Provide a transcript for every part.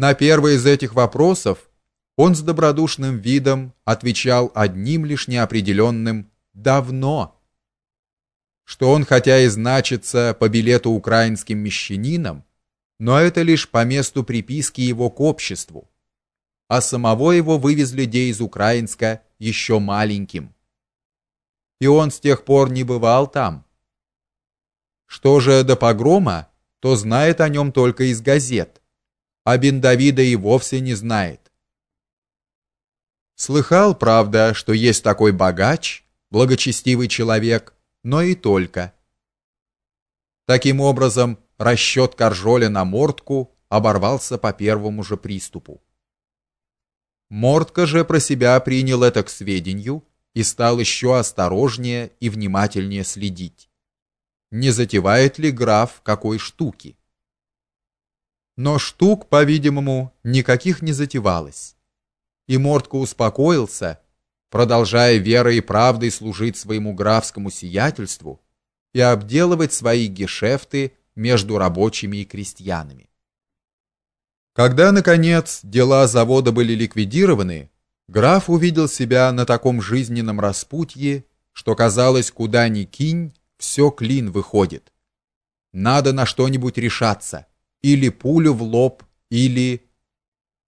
На первый из этих вопросов он с добродушным видом отвечал одним лишь неопределенным «давно», что он хотя и значится по билету украинским мещанином, но это лишь по месту приписки его к обществу, а самого его вывезли де из Украинска еще маленьким. И он с тех пор не бывал там. Что же до погрома, то знает о нем только из газет, а бен Давида и вовсе не знает. Слыхал, правда, что есть такой богач, благочестивый человек, но и только. Таким образом, расчет Каржоля на Мортку оборвался по первому же приступу. Мортка же про себя принял это к сведению и стал еще осторожнее и внимательнее следить. Не затевает ли граф какой штуки? Но штук, по-видимому, никаких не затевалось. И Мортка успокоился, продолжая верой и правдой служить своему графскому сиятельству и обделывать свои гешефты между рабочими и крестьянами. Когда наконец дела завода были ликвидированы, граф увидел себя на таком жизненном распутье, что казалось, куда ни кинь, все клин выходит. Надо на что-нибудь решаться, или пулю в лоб, или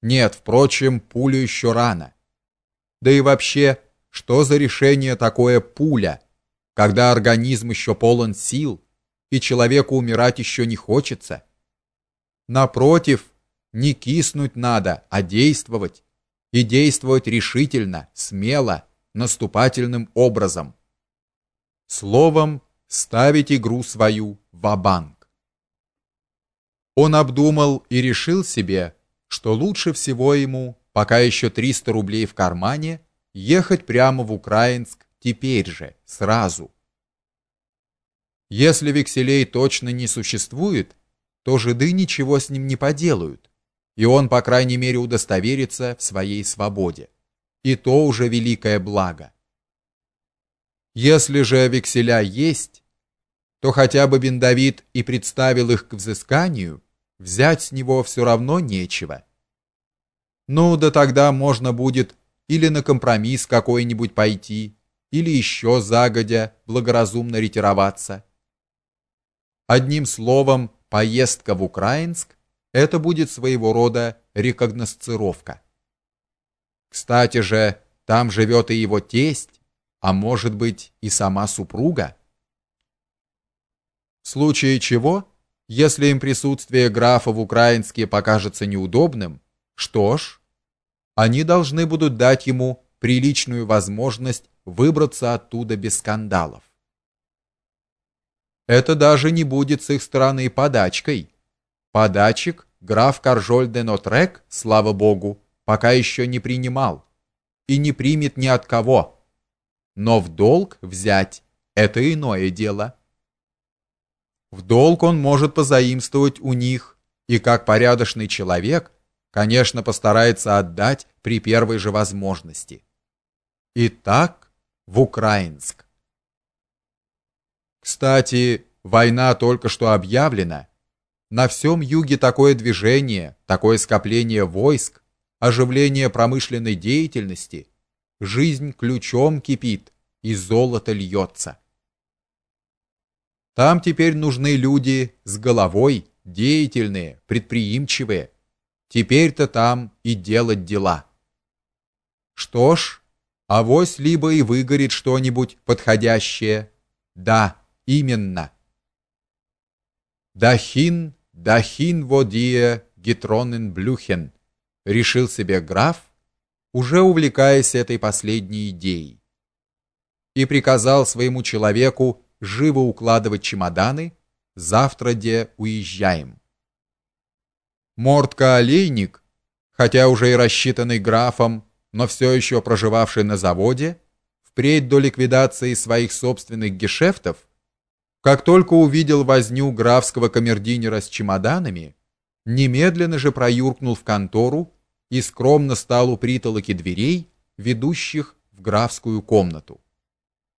Нет, впрочем, пулю еще рано. Да и вообще, что за решение такое пуля, когда организм еще полон сил, и человеку умирать еще не хочется? Напротив, не киснуть надо, а действовать, и действовать решительно, смело, наступательным образом. Словом, ставить игру свою в банк Он обдумал и решил себе, что лучше всего ему пока еще 300 рублей в кармане, ехать прямо в Украинск теперь же, сразу. Если векселей точно не существует, то жиды ничего с ним не поделают, и он, по крайней мере, удостоверится в своей свободе. И то уже великое благо. Если же векселя есть, то хотя бы бен Давид и представил их к взысканию, взять с него все равно нечего. Ну, да тогда можно будет или на компромисс какой-нибудь пойти, или еще загодя благоразумно ретироваться. Одним словом, поездка в Украинск это будет своего рода рекогносцировка. Кстати же, там живет и его тесть, а может быть, и сама супруга. В случае чего, если им присутствие графа в Украинске покажется неудобным, что ж, они должны будут дать ему приличную возможность выбраться оттуда без скандалов. Это даже не будет с их стороны подачкой. Подачек граф Каржоль де Нотрек, слава богу, пока еще не принимал и не примет ни от кого. Но в долг взять это иное дело. В долг он может позаимствовать у них, и как порядочный человек конечно, постарается отдать при первой же возможности. Итак, в Украинск. Кстати, война только что объявлена. На всем юге такое движение, такое скопление войск, оживление промышленной деятельности, жизнь ключом кипит и золото льется. Там теперь нужны люди с головой, деятельные, предприимчивые, Теперь-то там и делать дела. Что ж, авось либо и выгорит что-нибудь подходящее. Да, именно. Дахин, дахин водие гетронен блюхен, решил себе граф, уже увлекаясь этой последней идеей. И приказал своему человеку живо укладывать чемоданы, завтра де уезжаем. Мортка Олейник, хотя уже и рассчитанный графом, но все еще проживавший на заводе, впредь до ликвидации своих собственных гешефтов, как только увидел возню графского камердинера с чемоданами, немедленно же проюркнул в контору и скромно стал у притолоки дверей, ведущих в графскую комнату.